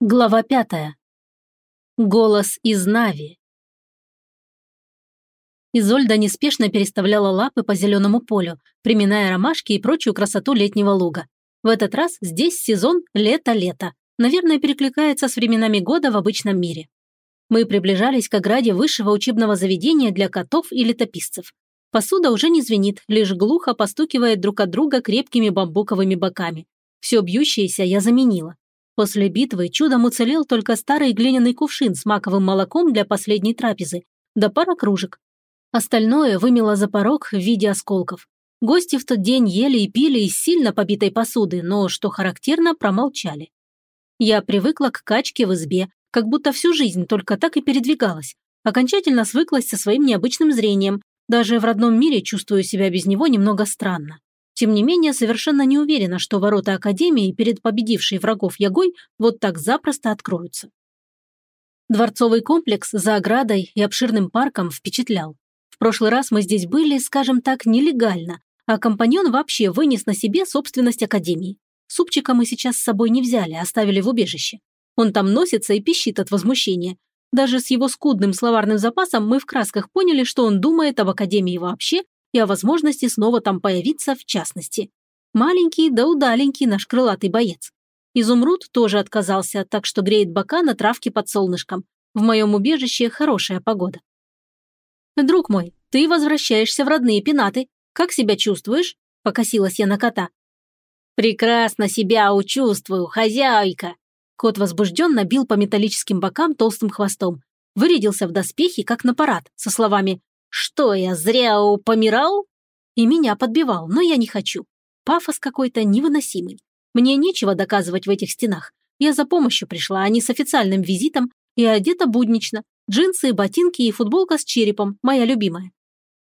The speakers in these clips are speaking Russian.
Глава пятая. Голос из Нави. Изольда неспешно переставляла лапы по зеленому полю, приминая ромашки и прочую красоту летнего луга. В этот раз здесь сезон лето-лето. Наверное, перекликается с временами года в обычном мире. Мы приближались к ограде высшего учебного заведения для котов и летописцев. Посуда уже не звенит, лишь глухо постукивает друг от друга крепкими бамбуковыми боками. Все бьющееся я заменила. После битвы чудом уцелел только старый глиняный кувшин с маковым молоком для последней трапезы, да пара кружек. Остальное вымело за порог в виде осколков. Гости в тот день ели и пили из сильно побитой посуды, но, что характерно, промолчали. Я привыкла к качке в избе, как будто всю жизнь только так и передвигалась. Окончательно свыклась со своим необычным зрением. Даже в родном мире чувствую себя без него немного странно. Тем не менее, совершенно не уверена, что ворота Академии перед победившей врагов Ягой вот так запросто откроются. Дворцовый комплекс за оградой и обширным парком впечатлял. В прошлый раз мы здесь были, скажем так, нелегально, а компаньон вообще вынес на себе собственность Академии. Супчика мы сейчас с собой не взяли, оставили в убежище. Он там носится и пищит от возмущения. Даже с его скудным словарным запасом мы в красках поняли, что он думает об Академии вообще и о возможности снова там появиться в частности. Маленький да удаленький наш крылатый боец. Изумруд тоже отказался, так что греет бока на травке под солнышком. В моем убежище хорошая погода. «Друг мой, ты возвращаешься в родные пенаты. Как себя чувствуешь?» – покосилась я на кота. «Прекрасно себя учувствую, хозяйка!» Кот возбужденно бил по металлическим бокам толстым хвостом. Вырядился в доспехи, как на парад, со словами что я, зря упомирал? И меня подбивал, но я не хочу. Пафос какой-то невыносимый. Мне нечего доказывать в этих стенах. Я за помощью пришла, а не с официальным визитом, и одета буднично. Джинсы, ботинки и футболка с черепом, моя любимая.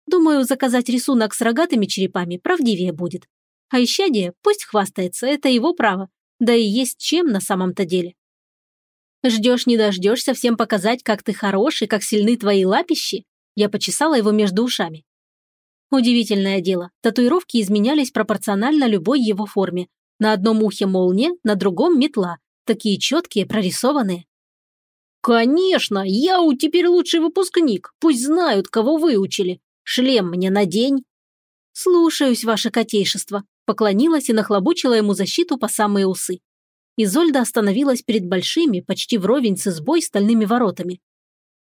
Думаю, заказать рисунок с рогатыми черепами правдивее будет. А исчадие пусть хвастается, это его право. Да и есть чем на самом-то деле. Ждешь не дождешься всем показать, как ты хороший, как сильны твои лапищи? Я почесала его между ушами. Удивительное дело, татуировки изменялись пропорционально любой его форме. На одном ухе молния, на другом метла. Такие четкие, прорисованные. «Конечно, я у теперь лучший выпускник. Пусть знают, кого выучили. Шлем мне надень». «Слушаюсь, ваше котейшество», поклонилась и нахлобучила ему защиту по самые усы. Изольда остановилась перед большими, почти вровень с избой стальными воротами.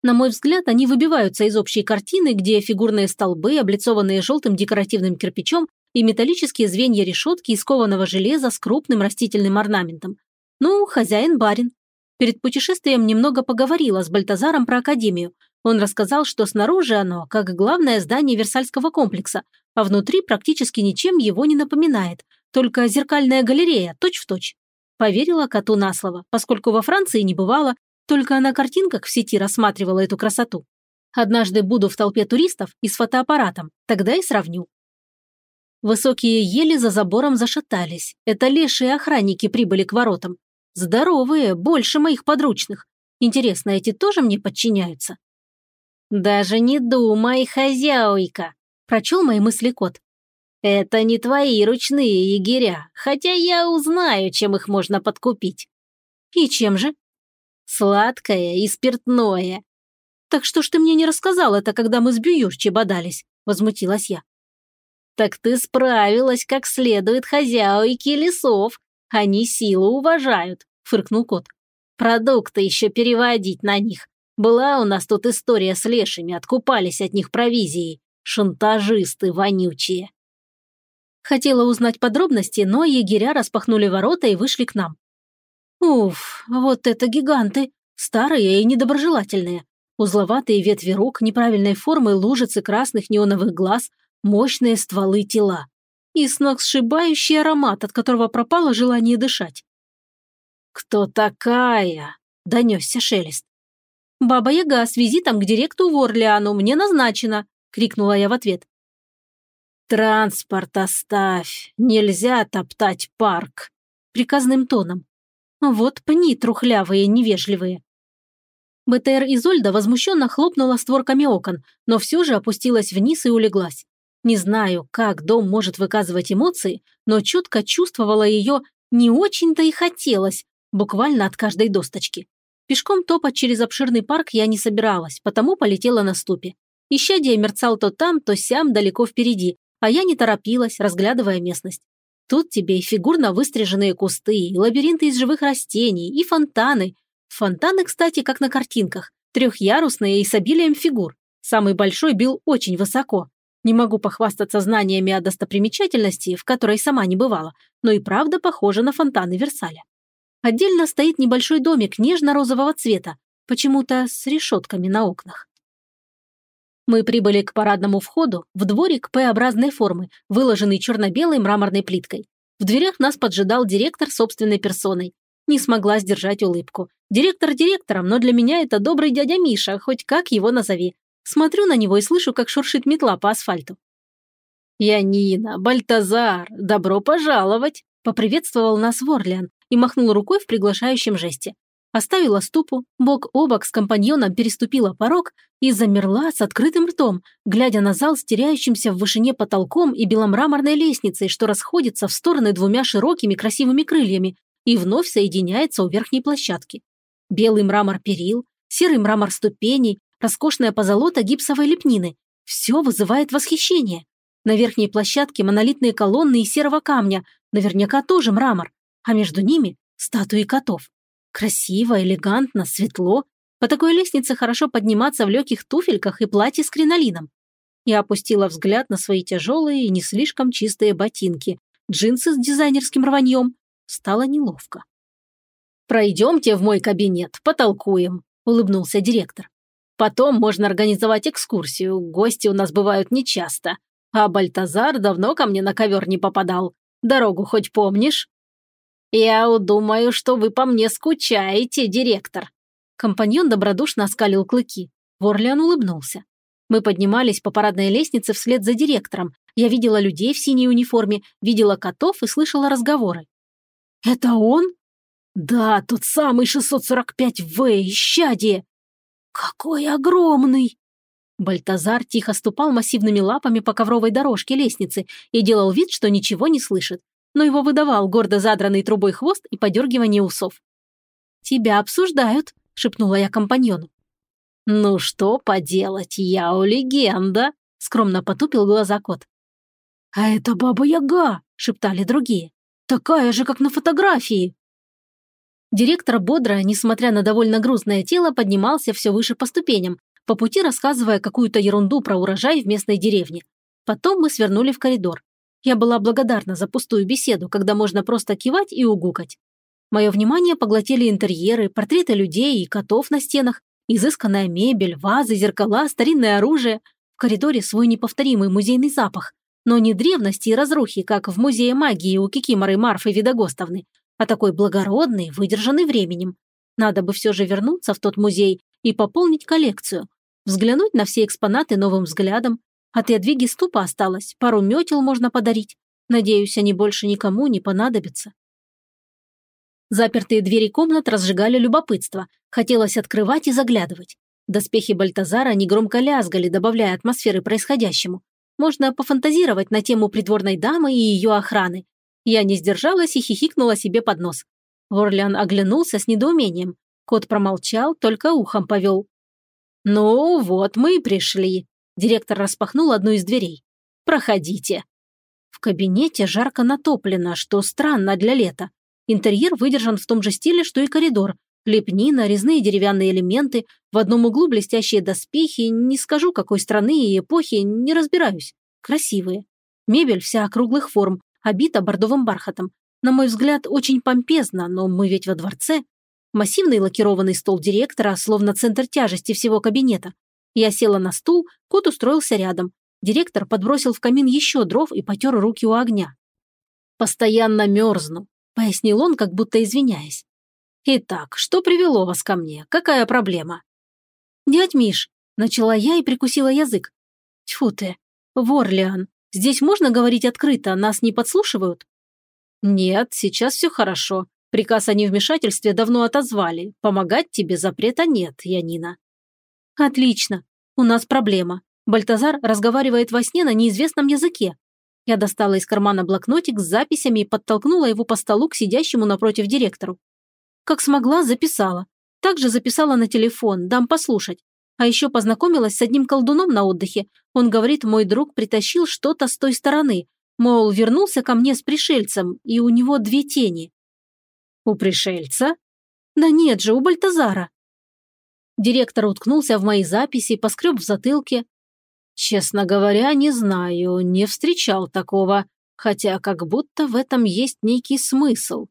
На мой взгляд, они выбиваются из общей картины, где фигурные столбы, облицованные желтым декоративным кирпичом, и металлические звенья решетки из кованого железа с крупным растительным орнаментом. Ну, хозяин-барин. Перед путешествием немного поговорила с Бальтазаром про Академию. Он рассказал, что снаружи оно, как главное здание Версальского комплекса, а внутри практически ничем его не напоминает, только зеркальная галерея, точь-в-точь. Поверила коту на слово, поскольку во Франции не бывала только на картинках в сети рассматривала эту красоту. Однажды буду в толпе туристов и с фотоаппаратом, тогда и сравню. Высокие ели за забором зашатались. Это лешие охранники прибыли к воротам. Здоровые, больше моих подручных. Интересно, эти тоже мне подчиняются? «Даже не думай, хозяйка», – прочел мои мысли кот. «Это не твои ручные егеря, хотя я узнаю, чем их можно подкупить». «И чем же?» Сладкое и спиртное. Так что ж ты мне не рассказал это, когда мы с Бьюшчи бодались? Возмутилась я. Так ты справилась как следует хозяйки лесов. Они силу уважают, фыркнул кот. Продукты еще переводить на них. Была у нас тут история с лешими, откупались от них провизией. Шантажисты вонючие. Хотела узнать подробности, но егеря распахнули ворота и вышли к нам. Уф, вот это гиганты! Старые и недоброжелательные. Узловатые ветви рук, неправильной формы лужицы красных неоновых глаз, мощные стволы тела. И сногсшибающий аромат, от которого пропало желание дышать. «Кто такая?» – донесся шелест. «Баба-яга с визитом к директу в Орлеану мне назначена!» – крикнула я в ответ. «Транспорт оставь, нельзя топтать парк!» – приказным тоном. Вот пни трухлявые, невежливые. БТР Изольда возмущенно хлопнула створками окон, но все же опустилась вниз и улеглась. Не знаю, как дом может выказывать эмоции, но четко чувствовала ее не очень-то и хотелось, буквально от каждой досточки. Пешком топать через обширный парк я не собиралась, потому полетела на ступе. Ищадия мерцал то там, то сям далеко впереди, а я не торопилась, разглядывая местность. Тут тебе и фигурно выстриженные кусты, и лабиринты из живых растений, и фонтаны. Фонтаны, кстати, как на картинках, трехъярусные и с обилием фигур. Самый большой бил очень высоко. Не могу похвастаться знаниями о достопримечательности, в которой сама не бывала, но и правда похоже на фонтаны Версаля. Отдельно стоит небольшой домик нежно-розового цвета, почему-то с решетками на окнах. Мы прибыли к парадному входу в дворик П-образной формы, выложенный черно-белой мраморной плиткой. В дверях нас поджидал директор собственной персоной. Не смогла сдержать улыбку. Директор директором, но для меня это добрый дядя Миша, хоть как его назови. Смотрю на него и слышу, как шуршит метла по асфальту. «Янина, Бальтазар, добро пожаловать!» – поприветствовал нас Ворлиан и махнул рукой в приглашающем жесте. Оставила ступу, бок о бок с компаньоном переступила порог и замерла с открытым ртом, глядя на зал с теряющимся в вышине потолком и беломраморной лестницей, что расходится в стороны двумя широкими красивыми крыльями и вновь соединяется у верхней площадки. Белый мрамор перил, серый мрамор ступеней, роскошная позолота гипсовой лепнины. Все вызывает восхищение. На верхней площадке монолитные колонны из серого камня, наверняка тоже мрамор, а между ними статуи котов. Красиво, элегантно, светло. По такой лестнице хорошо подниматься в легких туфельках и платье с кринолином. Я опустила взгляд на свои тяжелые и не слишком чистые ботинки, джинсы с дизайнерским рваньем. Стало неловко. «Пройдемте в мой кабинет, потолкуем», – улыбнулся директор. Потом можно организовать экскурсию, гости у нас бывают нечасто. А Бальтазар давно ко мне на ковер не попадал. Дорогу хоть помнишь?» «Я думаю, что вы по мне скучаете, директор». Компаньон добродушно оскалил клыки. Ворлиан улыбнулся. Мы поднимались по парадной лестнице вслед за директором. Я видела людей в синей униформе, видела котов и слышала разговоры. «Это он?» «Да, тот самый 645В, исчадие!» «Какой огромный!» Бальтазар тихо ступал массивными лапами по ковровой дорожке лестницы и делал вид, что ничего не слышит, но его выдавал гордо задранный трубой хвост и подергивание усов. «Тебя обсуждают», — шепнула я компаньону. «Ну что поделать, я у легенда», — скромно потупил глаза кот. «А это Баба-Яга», — шептали другие. «Такая же, как на фотографии». Директор бодро, несмотря на довольно грузное тело, поднимался все выше по ступеням, по пути рассказывая какую-то ерунду про урожай в местной деревне. Потом мы свернули в коридор. Я была благодарна за пустую беседу, когда можно просто кивать и угукать. Мое внимание поглотили интерьеры, портреты людей и котов на стенах, изысканная мебель, вазы, зеркала, старинное оружие. В коридоре свой неповторимый музейный запах, но не древности и разрухи, как в музее магии у Кикиморы Марфы Видогостовны, а такой благородный, выдержанный временем. Надо бы все же вернуться в тот музей и пополнить коллекцию, взглянуть на все экспонаты новым взглядом. От Ядвиги ступа осталось, пару метел можно подарить. Надеюсь, они больше никому не понадобятся. Запертые двери комнат разжигали любопытство. Хотелось открывать и заглядывать. Доспехи Бальтазара негромко лязгали, добавляя атмосферы происходящему. Можно пофантазировать на тему придворной дамы и ее охраны, я не сдержалась и хихикнула себе под нос. Ворлиан оглянулся с недоумением. Кот промолчал, только ухом повел. «Ну, вот мы и пришли». Директор распахнул одну из дверей. «Проходите». В кабинете жарко натоплено, что странно для лета. Интерьер выдержан в том же стиле, что и коридор. Лепнина, резные деревянные элементы, в одном углу блестящие доспехи, не скажу какой страны и эпохи, не разбираюсь. Красивые. Мебель вся округлых форм, обита бордовым бархатом. На мой взгляд, очень помпезно, но мы ведь во дворце. Массивный лакированный стол директора, словно центр тяжести всего кабинета. Я села на стул, кот устроился рядом. Директор подбросил в камин еще дров и потер руки у огня. «Постоянно мерзну», — пояснил он, как будто извиняясь. «Итак, что привело вас ко мне? Какая проблема?» «Дядь Миш», — начала я и прикусила язык. «Тьфу ты, Ворлиан, Здесь можно говорить открыто, нас не подслушивают?» «Нет, сейчас все хорошо. Приказ о невмешательстве давно отозвали. Помогать тебе запрета нет, Янина». «Отлично. У нас проблема. Бальтазар разговаривает во сне на неизвестном языке. Я достала из кармана блокнотик с записями и подтолкнула его по столу к сидящему напротив директору. Как смогла, записала. Также записала на телефон, дам послушать. А еще познакомилась с одним колдуном на отдыхе. Он говорит, мой друг притащил что-то с той стороны. Мол, вернулся ко мне с пришельцем, и у него две тени. У пришельца? Да нет же, у Бальтазара. Директор уткнулся в мои записи, поскреб в затылке. Честно говоря, не знаю, не встречал такого, хотя как будто в этом есть некий смысл.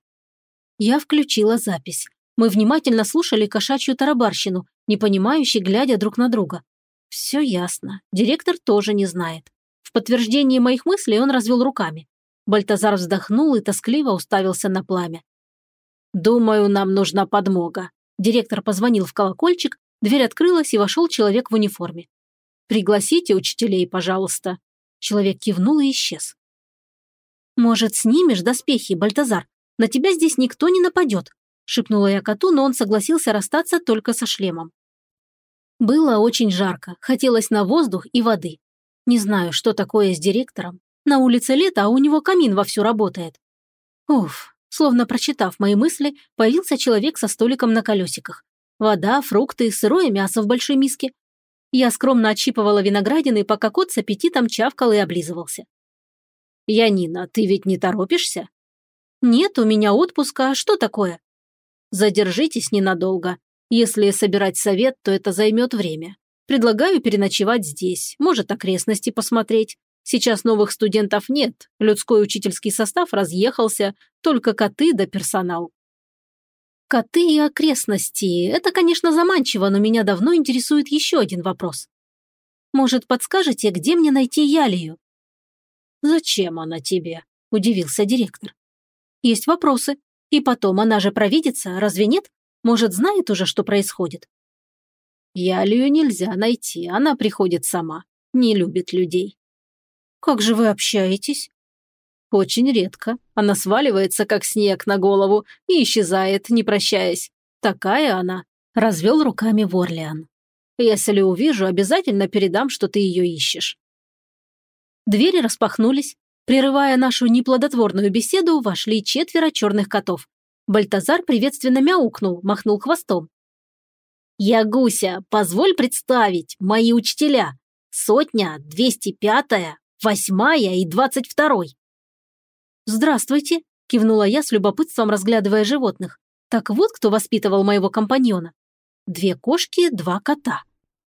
Я включила запись. Мы внимательно слушали кошачью тарабарщину, непонимающе глядя друг на друга. Все ясно. Директор тоже не знает. В подтверждении моих мыслей он развел руками. Бальтазар вздохнул и тоскливо уставился на пламя. «Думаю, нам нужна подмога». Директор позвонил в колокольчик, дверь открылась и вошел человек в униформе. «Пригласите учителей, пожалуйста». Человек кивнул и исчез. «Может, снимешь доспехи, Бальтазар? На тебя здесь никто не нападет», шепнула я коту, но он согласился расстаться только со шлемом. Было очень жарко, хотелось на воздух и воды. Не знаю, что такое с директором. На улице лето, а у него камин вовсю работает. Уф, Словно прочитав мои мысли, появился человек со столиком на колесиках. Вода, фрукты, сырое мясо в большой миске. Я скромно отщипывала виноградины, пока кот с аппетитом чавкал и облизывался. «Янина, ты ведь не торопишься?» «Нет, у меня отпуска, а что такое?» «Задержитесь ненадолго. Если собирать совет, то это займет время. Предлагаю переночевать здесь, может, окрестности посмотреть. Сейчас новых студентов нет, людской учительский состав разъехался, только коты да персонал. Коты и окрестности – это, конечно, заманчиво, но меня давно интересует еще один вопрос. Может, подскажете, где мне найти Ялию? «Зачем она тебе?» – удивился директор. «Есть вопросы. И потом, она же провидится, разве нет? Может, знает уже, что происходит?» «Ялию нельзя найти, она приходит сама. Не любит людей». «Как же вы общаетесь?» «Очень редко. Она сваливается, как снег на голову, и исчезает, не прощаясь. Такая она», – развел руками Ворлиан. «Если увижу, обязательно передам, что ты ее ищешь». Двери распахнулись. Прерывая нашу неплодотворную беседу, вошли четверо черных котов. Бальтазар приветственно мяукнул, махнул хвостом. «Я Гуся, позволь представить, мои учителя. Сотня, двести пятая, восьмая и двадцать второй». «Здравствуйте», – кивнула я с любопытством, разглядывая животных. «Так вот, кто воспитывал моего компаньона. Две кошки, два кота.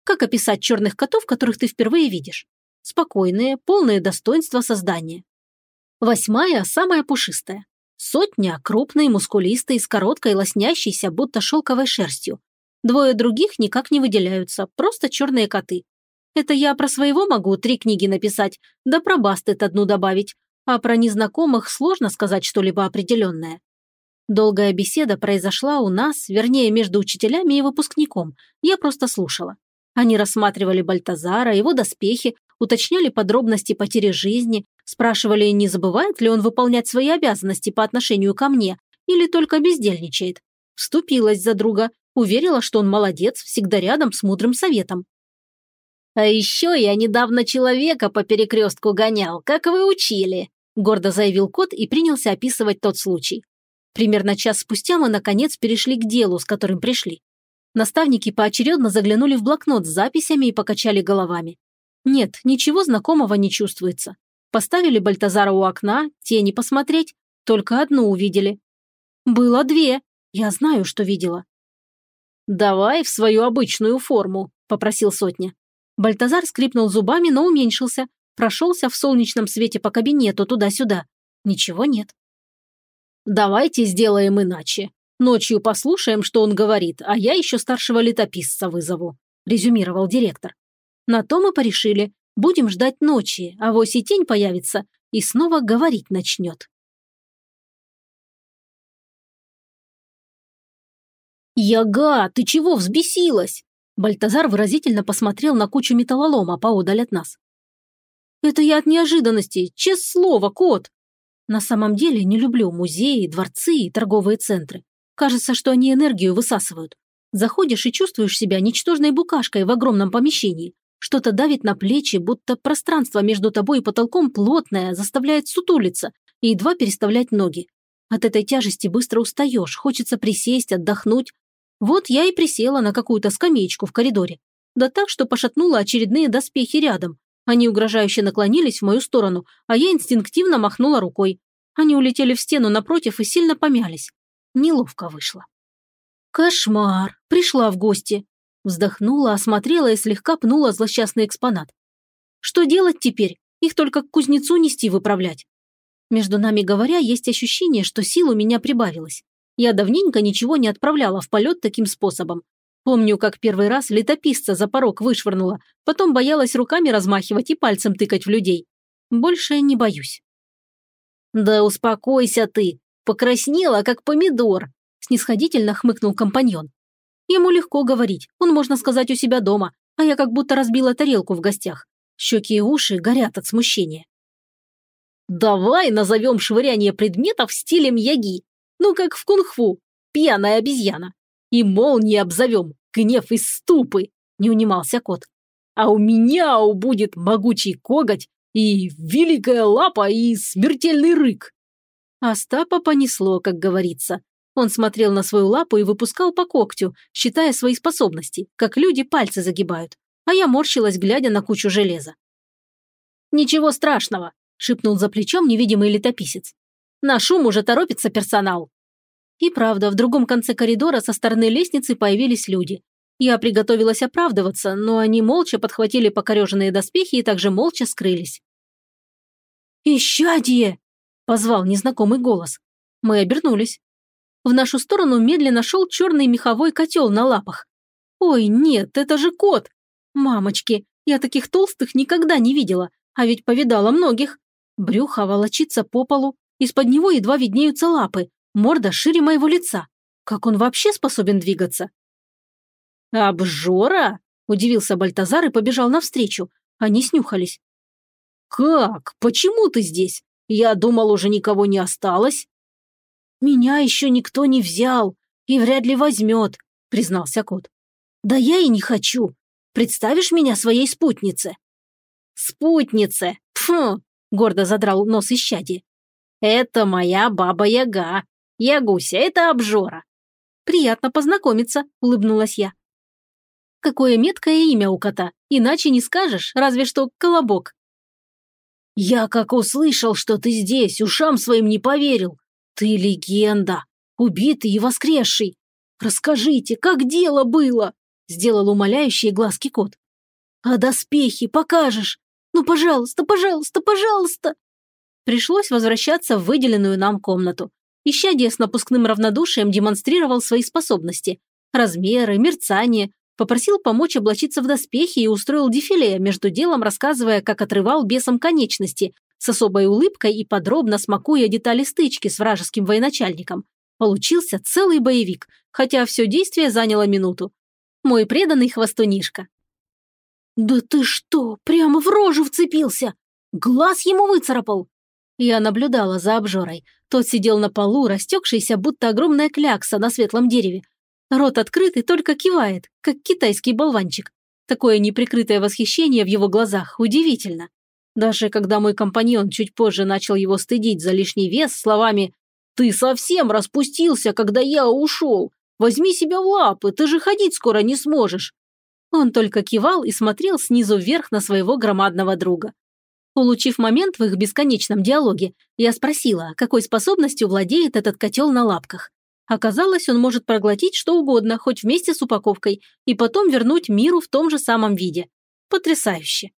Как описать черных котов, которых ты впервые видишь? Спокойные, полные достоинства создания. Восьмая – самая пушистая. Сотня – крупный, мускулистый, с короткой, лоснящейся, будто шелковой шерстью. Двое других никак не выделяются, просто черные коты. Это я про своего могу три книги написать, да про Бастет одну добавить, а про незнакомых сложно сказать что-либо определенное. Долгая беседа произошла у нас, вернее, между учителями и выпускником. Я просто слушала. Они рассматривали Бальтазара, его доспехи, уточняли подробности потери жизни, спрашивали, не забывает ли он выполнять свои обязанности по отношению ко мне или только бездельничает. Вступилась за друга, уверила, что он молодец, всегда рядом с мудрым советом. «А еще я недавно человека по перекрестку гонял, как вы учили», гордо заявил кот и принялся описывать тот случай. Примерно час спустя мы, наконец, перешли к делу, с которым пришли. Наставники поочередно заглянули в блокнот с записями и покачали головами. Нет, ничего знакомого не чувствуется. Поставили Бальтазара у окна, тени посмотреть, только одну увидели. Было две, я знаю, что видела. «Давай в свою обычную форму», – попросил Сотня. Бальтазар скрипнул зубами, но уменьшился, прошелся в солнечном свете по кабинету туда-сюда. Ничего нет. «Давайте сделаем иначе. Ночью послушаем, что он говорит, а я еще старшего летописца вызову», – резюмировал директор. На то мы порешили. Будем ждать ночи, а вось и тень появится и снова говорить начнет. «Яга, ты чего взбесилась?» Бальтазар выразительно посмотрел на кучу металлолома поодаль от нас. «Это я от неожиданности, честное слово, кот!» На самом деле не люблю музеи, дворцы и торговые центры. Кажется, что они энергию высасывают. Заходишь и чувствуешь себя ничтожной букашкой в огромном помещении. Что-то давит на плечи, будто пространство между тобой и потолком плотное, заставляет сутулиться и едва переставлять ноги. От этой тяжести быстро устаешь, хочется присесть, отдохнуть. Вот я и присела на какую-то скамеечку в коридоре. Да так, что пошатнула очередные доспехи рядом. Они угрожающе наклонились в мою сторону, а я инстинктивно махнула рукой. Они улетели в стену напротив и сильно помялись. Неловко вышло. Кошмар! Пришла в гости. Вздохнула, осмотрела и слегка пнула злосчастный экспонат. Что делать теперь? Их только к кузнецу нести выправлять. Между нами говоря, есть ощущение, что сил у меня прибавилось. Я давненько ничего не отправляла в полет таким способом. Помню, как первый раз летописца за порог вышвырнула, потом боялась руками размахивать и пальцем тыкать в людей. Больше не боюсь. «Да успокойся ты! Покраснела, как помидор!» снисходительно хмыкнул компаньон. Ему легко говорить, он, можно сказать, у себя дома, а я как будто разбила тарелку в гостях. Щеки и уши горят от смущения. Давай назовем швыряние предметов стилем яги. Ну, как в кунг-фу. Пьяная обезьяна. И молнии обзовем. Гнев из ступы. Не унимался кот. А у меня будет могучий коготь и великая лапа и смертельный рык. Остапа понесло, как говорится. Он смотрел на свою лапу и выпускал по когтю, считая свои способности, как люди пальцы загибают. А я морщилась, глядя на кучу железа. «Ничего страшного шепнул за плечом невидимый летописец. «На шум уже торопится персонал». И правда, в другом конце коридора со стороны лестницы появились люди. Я приготовилась оправдываться, но они молча подхватили покореженные доспехи и также молча скрылись. «Исчадие!» – позвал незнакомый голос. Мы обернулись. В нашу сторону медленно шел черный меховой котел на лапах. «Ой, нет, это же кот!» «Мамочки, я таких толстых никогда не видела, а ведь повидала многих. Брюхо волочится по полу, из-под него едва виднеются лапы, морда шире моего лица. Как он вообще способен двигаться? «Обжора?» – удивился Бальтазар и побежал навстречу. Они снюхались. «Как? Почему ты здесь? Я думал, уже никого не осталось». «Меня еще никто не взял и вряд ли возьмет», – признался кот. «Да я и не хочу. Представишь меня своей спутнице?» «Спутнице? Пфу! гордо задрал нос исчадие. «Это моя баба-яга. Ягуся, это обжора». «Приятно познакомиться», – улыбнулась я. Какое меткое имя у кота, иначе не скажешь, разве что колобок. «Я как услышал, что ты здесь, ушам своим не поверил. Ты легенда, убитый и воскресший. Расскажите, как дело было?» – сделал умоляющие глазки кот. «А доспехи покажешь? Ну, пожалуйста, пожалуйста, пожалуйста!» Пришлось возвращаться в выделенную нам комнату. Ищадие с напускным равнодушием демонстрировал свои способности. Размеры, мерцание. Попросил помочь облачиться в доспехи и устроил дефиле, между делом рассказывая, как отрывал бесом конечности, с особой улыбкой и подробно смакуя детали стычки с вражеским военачальником. Получился целый боевик, хотя все действие заняло минуту. Мой преданный хвостунишка. «Да ты что, прямо в рожу вцепился! Глаз ему выцарапал!» Я наблюдала за обжорой. Тот сидел на полу, растекшийся, будто огромная клякса на светлом дереве. Рот открытый, только кивает, как китайский болванчик. Такое неприкрытое восхищение в его глазах удивительно. Даже когда мой компаньон чуть позже начал его стыдить за лишний вес словами «Ты совсем распустился, когда я ушел! Возьми себя в лапы, ты же ходить скоро не сможешь!» Он только кивал и смотрел снизу вверх на своего громадного друга. Улучив момент в их бесконечном диалоге, я спросила, какой способностью владеет этот котел на лапках. Оказалось, он может проглотить что угодно, хоть вместе с упаковкой, и потом вернуть миру в том же самом виде. Потрясающе.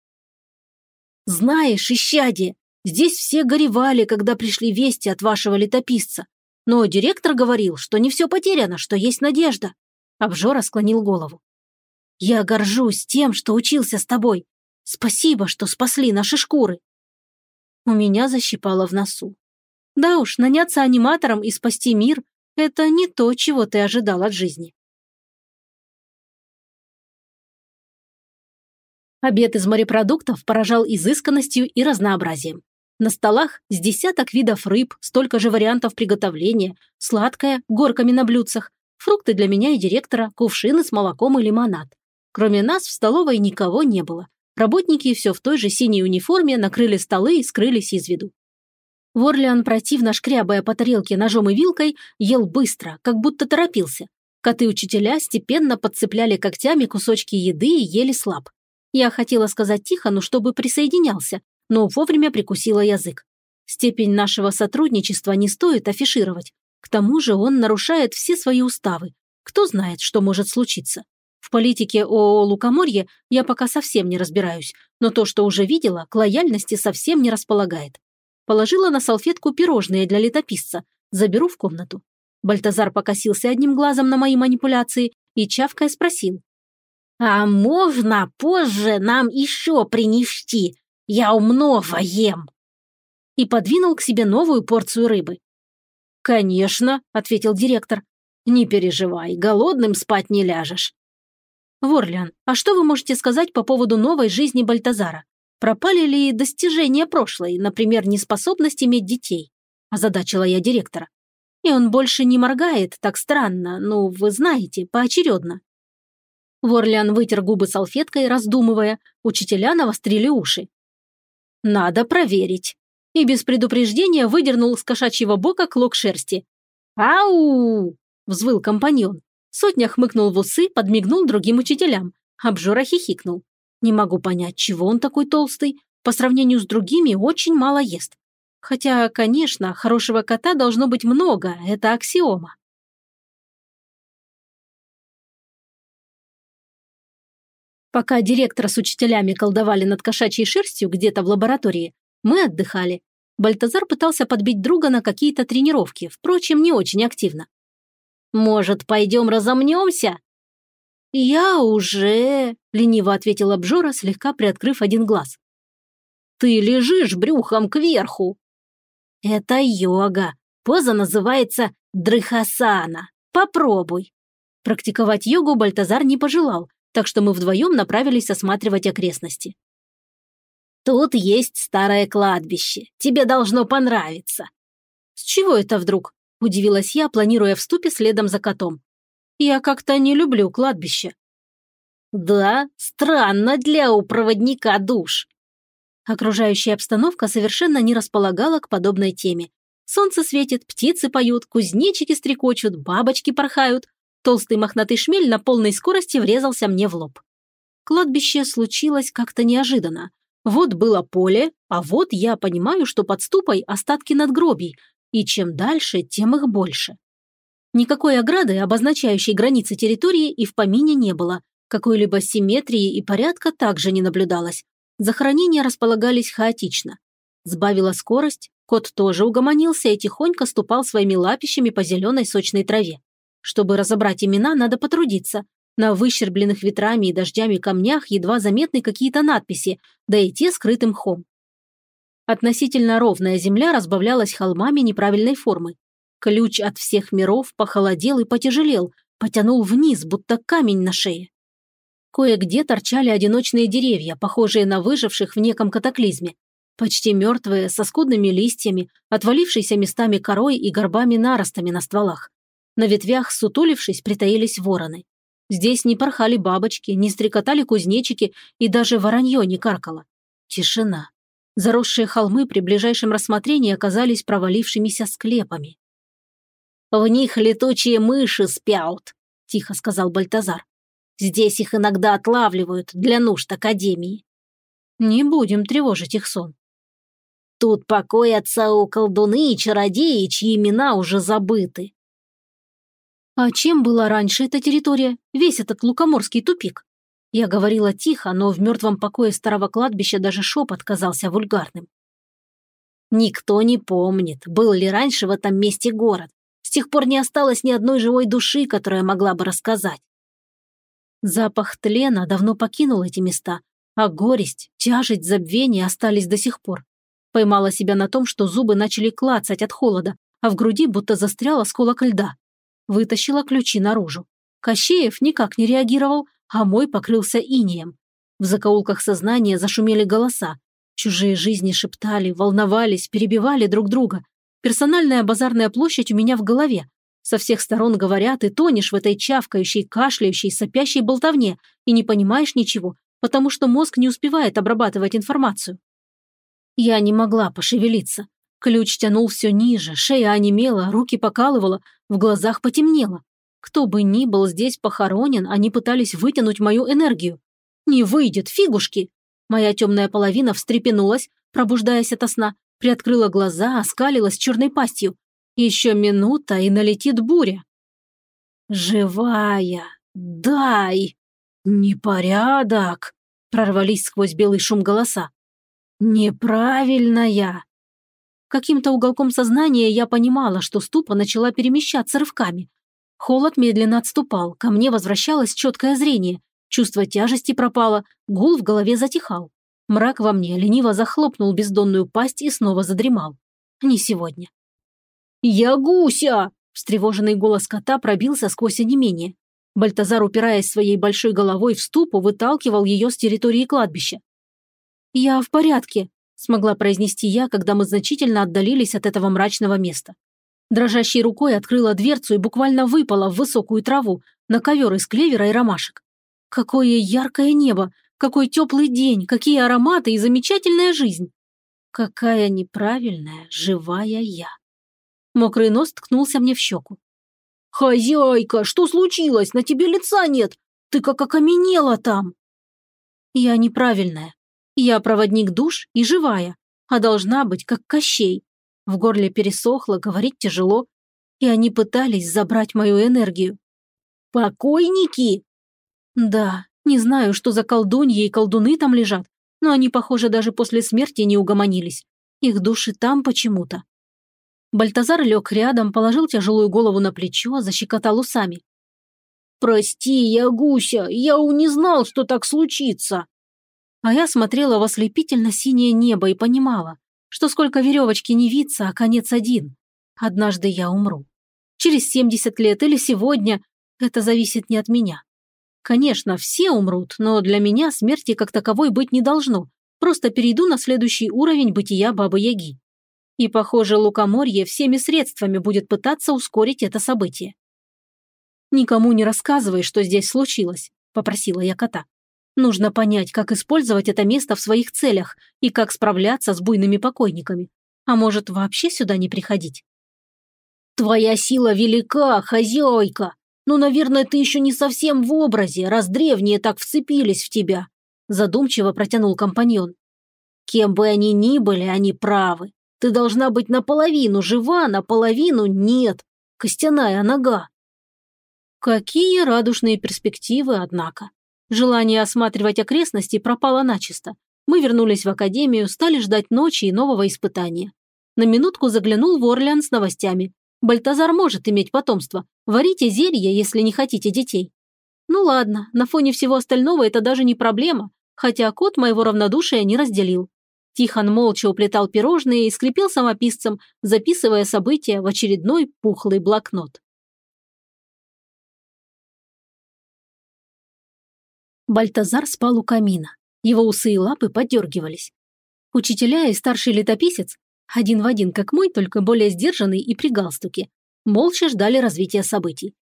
«Знаешь, исчадие, здесь все горевали, когда пришли вести от вашего летописца. Но директор говорил, что не все потеряно, что есть надежда». Обжора склонил голову. Я горжусь тем, что учился с тобой. Спасибо, что спасли наши шкуры. У меня защипало в носу. Да уж, наняться аниматором и спасти мир – это не то, чего ты ожидал от жизни. Обед из морепродуктов поражал изысканностью и разнообразием. На столах с десяток видов рыб, столько же вариантов приготовления, сладкое, горками на блюдцах, фрукты для меня и директора, кувшины с молоком и лимонад. Кроме нас в столовой никого не было. Работники все в той же синей униформе накрыли столы и скрылись из виду. Ворлиан, противно шкрябая по тарелке ножом и вилкой, ел быстро, как будто торопился. Коты-учителя степенно подцепляли когтями кусочки еды и ели слаб. Я хотела сказать Тихону, чтобы присоединялся, но вовремя прикусила язык. Степень нашего сотрудничества не стоит афишировать. К тому же он нарушает все свои уставы. Кто знает, что может случиться. В политике ООО «Лукоморье» я пока совсем не разбираюсь, но то, что уже видела, к лояльности совсем не располагает. Положила на салфетку пирожные для летописца. Заберу в комнату. Бальтазар покосился одним глазом на мои манипуляции и чавкая спросил. «А можно позже нам еще принести? Я умного ем!» И подвинул к себе новую порцию рыбы. «Конечно», — ответил директор. «Не переживай, голодным спать не ляжешь». «Ворлиан, а что вы можете сказать по поводу новой жизни Бальтазара? Пропали ли достижения прошлой, например, неспособность иметь детей?» Озадачила я директора. «И он больше не моргает так странно, ну, вы знаете, поочередно». Ворлиан вытер губы салфеткой, раздумывая, учителя навострили уши. «Надо проверить». И без предупреждения выдернул с кошачьего бока клок шерсти. «Ау!» – взвыл компаньон. Сотня хмыкнул в усы, подмигнул другим учителям. Обжора хихикнул. Не могу понять, чего он такой толстый. По сравнению с другими очень мало ест. Хотя, конечно, хорошего кота должно быть много, это аксиома. Пока директор с учителями колдовали над кошачьей шерстью где-то в лаборатории, мы отдыхали. Бальтазар пытался подбить друга на какие-то тренировки, впрочем, не очень активно. «Может, пойдем разомнемся?» «Я уже...» – лениво ответила Бжора, слегка приоткрыв один глаз. «Ты лежишь брюхом кверху!» «Это йога. Поза называется дрыхасана. Попробуй!» Практиковать йогу Бальтазар не пожелал, так что мы вдвоем направились осматривать окрестности. «Тут есть старое кладбище. Тебе должно понравиться». «С чего это вдруг?» – удивилась я, планируя в ступе следом за котом. «Я как-то не люблю кладбище». «Да, странно для у проводника душ». Окружающая обстановка совершенно не располагала к подобной теме. Солнце светит, птицы поют, кузнечики стрекочут, бабочки порхают, Толстый мохнатый шмель на полной скорости врезался мне в лоб. Кладбище случилось как-то неожиданно. Вот было поле, а вот я понимаю, что под ступой остатки надгробий, и чем дальше, тем их больше. Никакой ограды, обозначающей границы территории, и в помине не было. Какой-либо симметрии и порядка также не наблюдалось. Захоронения располагались хаотично. Сбавила скорость, кот тоже угомонился и тихонько ступал своими лапищами по зеленой сочной траве. Чтобы разобрать имена, надо потрудиться. На выщербленных ветрами и дождями камнях едва заметны какие-то надписи, да и те скрытым мхом. Относительно ровная земля разбавлялась холмами неправильной формы. Ключ от всех миров похолодел и потяжелел, потянул вниз, будто камень на шее. Кое-где торчали одиночные деревья, похожие на выживших в неком катаклизме. Почти мертвые, со скудными листьями, отвалившиеся местами корой и горбами наростами на стволах. На ветвях, сутулившись, притаились вороны. Здесь не порхали бабочки, не стрекотали кузнечики и даже воронье не каркало. Тишина. Заросшие холмы при ближайшем рассмотрении оказались провалившимися склепами. «В них летучие мыши спят», – тихо сказал Бальтазар. «Здесь их иногда отлавливают для нужд Академии». «Не будем тревожить их сон». «Тут покоятся у колдуны и чародеи, чьи имена уже забыты. А чем была раньше эта территория, весь этот лукоморский тупик? Я говорила тихо, но в мертвом покое старого кладбища даже шепот казался вульгарным. Никто не помнит, был ли раньше в этом месте город. С тех пор не осталось ни одной живой души, которая могла бы рассказать. Запах тлена давно покинул эти места, а горесть, тяжесть, забвение остались до сих пор. Поймала себя на том, что зубы начали клацать от холода, а в груди будто застрял осколок льда вытащила ключи наружу. Кощеев никак не реагировал, а мой покрылся инеем. В закоулках сознания зашумели голоса. Чужие жизни шептали, волновались, перебивали друг друга. Персональная базарная площадь у меня в голове. Со всех сторон говорят, и тонешь в этой чавкающей, кашляющей, сопящей болтовне, и не понимаешь ничего, потому что мозг не успевает обрабатывать информацию. Я не могла пошевелиться. Ключ тянул все ниже, шея онемела, руки покалывала, в глазах потемнело. Кто бы ни был здесь похоронен, они пытались вытянуть мою энергию. Не выйдет, фигушки! Моя темная половина встрепенулась, пробуждаясь ото сна, приоткрыла глаза, оскалилась черной пастью. Еще минута, и налетит буря. «Живая! Дай! Непорядок!» прорвались сквозь белый шум голоса. «Неправильная!» Каким-то уголком сознания я понимала, что ступа начала перемещаться рывками. Холод медленно отступал, ко мне возвращалось четкое зрение, чувство тяжести пропало, гул в голове затихал. Мрак во мне лениво захлопнул бездонную пасть и снова задремал. Не сегодня. «Я гуся!» – встревоженный голос кота пробился сквозь онемение. Бальтазар, упираясь своей большой головой в ступу, выталкивал ее с территории кладбища. «Я в порядке», – смогла произнести я, когда мы значительно отдалились от этого мрачного места. Дрожащей рукой открыла дверцу и буквально выпала в высокую траву, на ковер из клевера и ромашек. Какое яркое небо, какой теплый день, какие ароматы и замечательная жизнь. Какая неправильная, живая я. Мокрый нос ткнулся мне в щеку. «Хозяйка, что случилось? На тебе лица нет! Ты как окаменела там!» «Я неправильная. Я проводник душ и живая, а должна быть как Кощей. В горле пересохло, говорить тяжело, и они пытались забрать мою энергию». «Покойники?» «Да, не знаю, что за колдуньи и колдуны там лежат, но они, похоже, даже после смерти не угомонились. Их души там почему-то. Бальтазар лег рядом, положил тяжелую голову на плечо, защекотал усами. «Прости, я гуся, я не знал, что так случится!» А я смотрела в ослепительно-синее небо и понимала, что сколько веревочки не виться, а конец один. Однажды я умру. Через 70 лет или сегодня это зависит не от меня. Конечно, все умрут, но для меня смерти как таковой быть не должно. Просто перейду на следующий уровень бытия Бабы-Яги. И, похоже, Лукоморье всеми средствами будет пытаться ускорить это событие. «Никому не рассказывай, что здесь случилось», – попросила я кота. «Нужно понять, как использовать это место в своих целях и как справляться с буйными покойниками. А может, вообще сюда не приходить?» «Твоя сила велика, хозяйка! Ну, наверное, ты еще не совсем в образе, раз древние так вцепились в тебя», задумчиво протянул компаньон. «Кем бы они ни были, они правы. Ты должна быть наполовину жива, наполовину нет. Костяная нога. Какие радужные перспективы, однако. Желание осматривать окрестности пропало начисто. Мы вернулись в академию, стали ждать ночи и нового испытания. На минутку заглянул в Орлеан с новостями. Бальтазар может иметь потомство. Варите зелье, если не хотите детей. Ну ладно, на фоне всего остального это даже не проблема, хотя кот моего равнодушия не разделил. Тихон молча уплетал пирожные и скрипел самописцем, записывая события в очередной пухлый блокнот. Бальтазар спал у камина. Его усы и лапы подергивались. Учителя и старший летописец, один в один, как мой, только более сдержанный и при галстуке, молча ждали развития событий.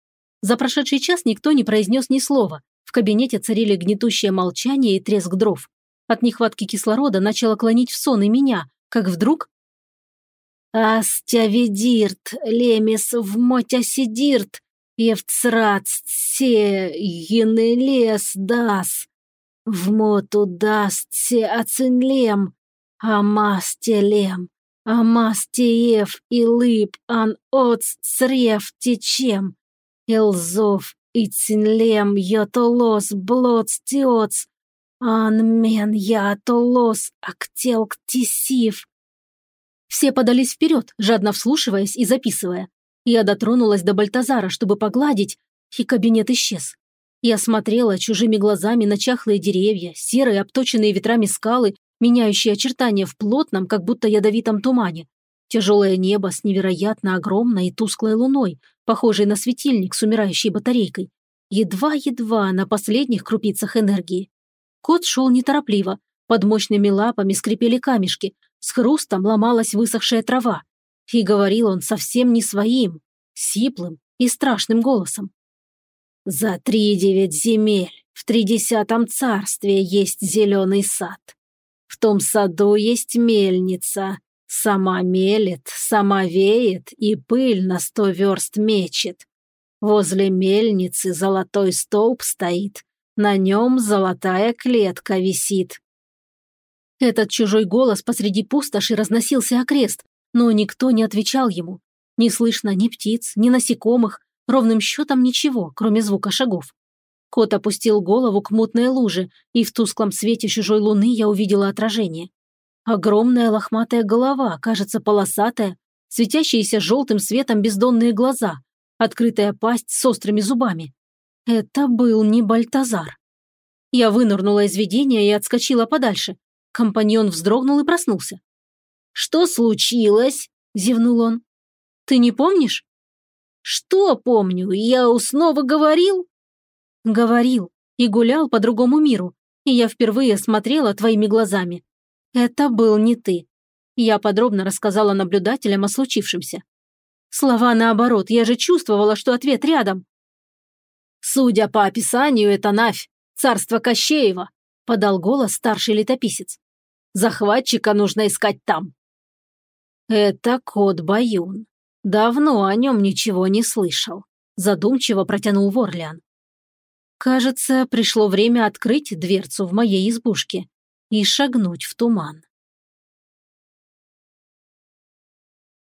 За прошедший час никто не произнес ни слова. В кабинете царили гнетущее молчание и треск дров. От нехватки кислорода начало клонить в сон и меня, как вдруг... «Астявидирт, лемис в мотясидирт, евцрат се генелес дас, в моту даст се ацинлем, амастелем, амастеев и лып ан оц црев течем, илзов и цинлем йотолос блоц тиоц, «Анмен я толос, актел ктисив!» Все подались вперед, жадно вслушиваясь и записывая. Я дотронулась до Бальтазара, чтобы погладить, и кабинет исчез. Я смотрела чужими глазами на чахлые деревья, серые, обточенные ветрами скалы, меняющие очертания в плотном, как будто ядовитом тумане. Тяжелое небо с невероятно огромной и тусклой луной, похожей на светильник с умирающей батарейкой. Едва-едва на последних крупицах энергии. Кот шел неторопливо, под мощными лапами скрипели камешки, с хрустом ломалась высохшая трава. И говорил он совсем не своим, сиплым и страшным голосом. «За три девять земель в тридесятом царстве есть зеленый сад. В том саду есть мельница, Сама мелет, сама веет и пыль на сто верст мечет. Возле мельницы золотой столб стоит, на нем золотая клетка висит. Этот чужой голос посреди пустоши разносился окрест, но никто не отвечал ему. Не слышно ни птиц, ни насекомых, ровным счетом ничего, кроме звука шагов. Кот опустил голову к мутной луже, и в тусклом свете чужой луны я увидела отражение. Огромная лохматая голова, кажется, полосатая, светящиеся желтым светом бездонные глаза, открытая пасть с острыми зубами. Это был не Бальтазар. Я вынырнула из видения и отскочила подальше. Компаньон вздрогнул и проснулся. «Что случилось?» – зевнул он. «Ты не помнишь?» «Что помню? Я снова говорил?» «Говорил и гулял по другому миру, и я впервые смотрела твоими глазами. Это был не ты». Я подробно рассказала наблюдателям о случившемся. Слова наоборот, я же чувствовала, что ответ рядом. «Судя по описанию, это Навь, царство Кощеева», подал голос старший летописец. «Захватчика нужно искать там». «Это кот Баюн. Давно о нем ничего не слышал», задумчиво протянул Ворлиан. «Кажется, пришло время открыть дверцу в моей избушке и шагнуть в туман».